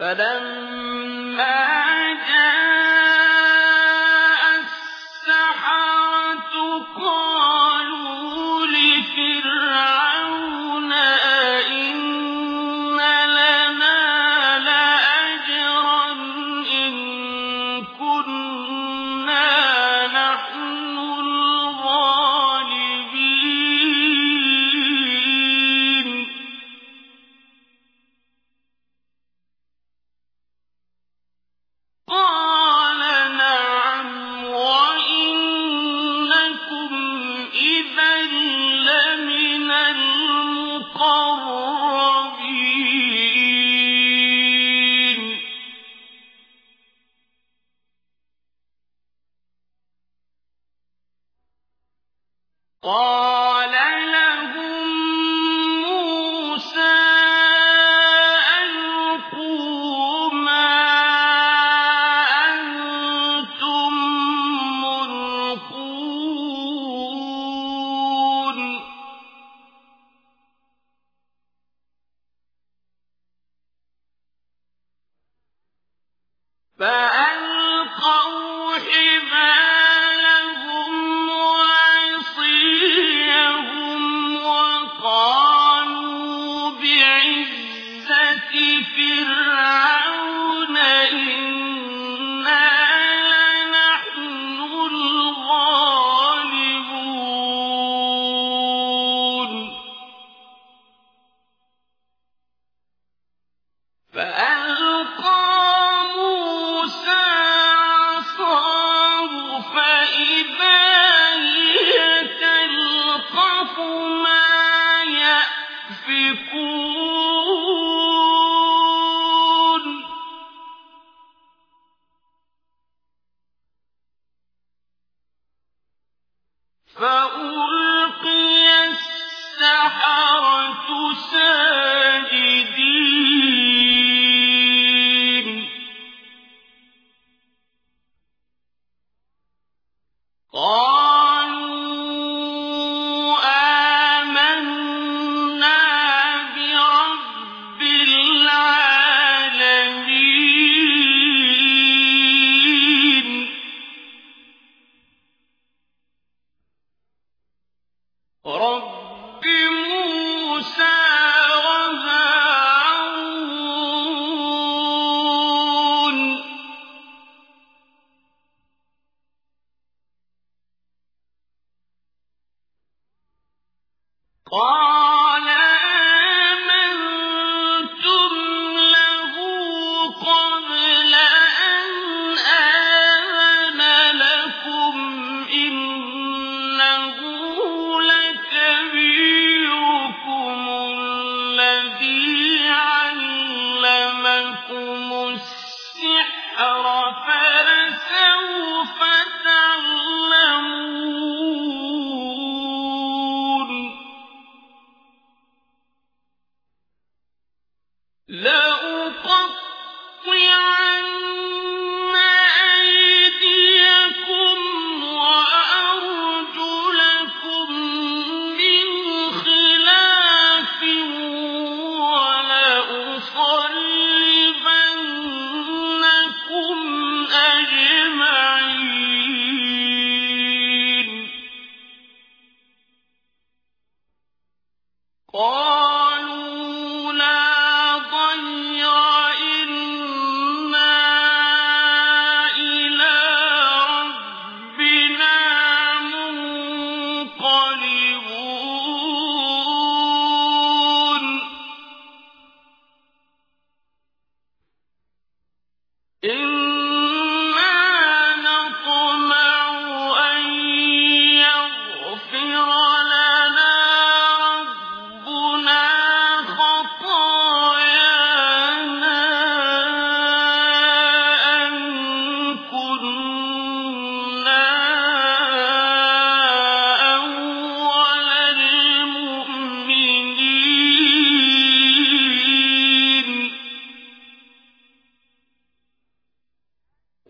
فلما قال فألقي السحرة ساجدين. قال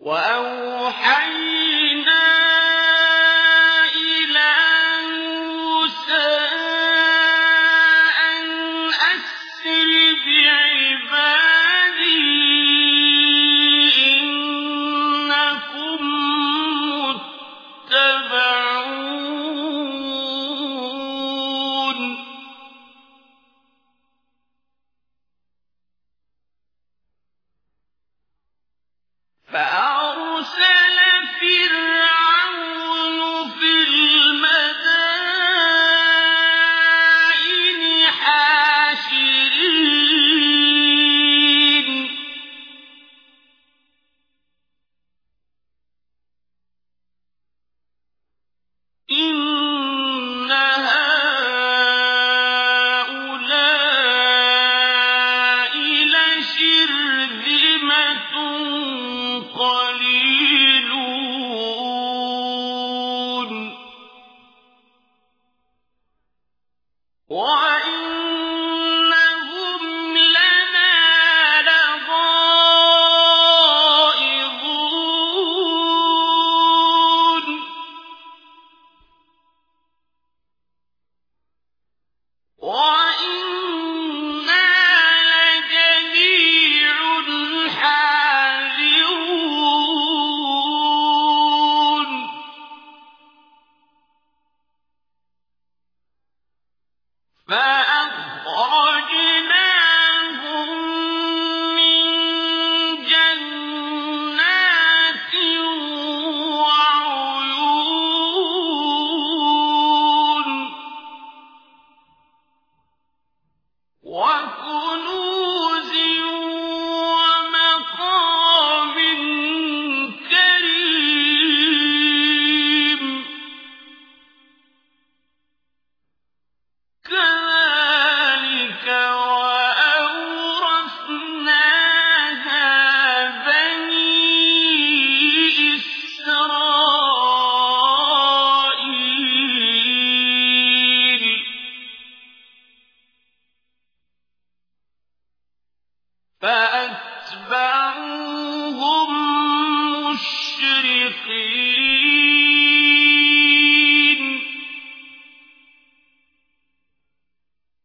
وأو فأتبعوهم مشرقين.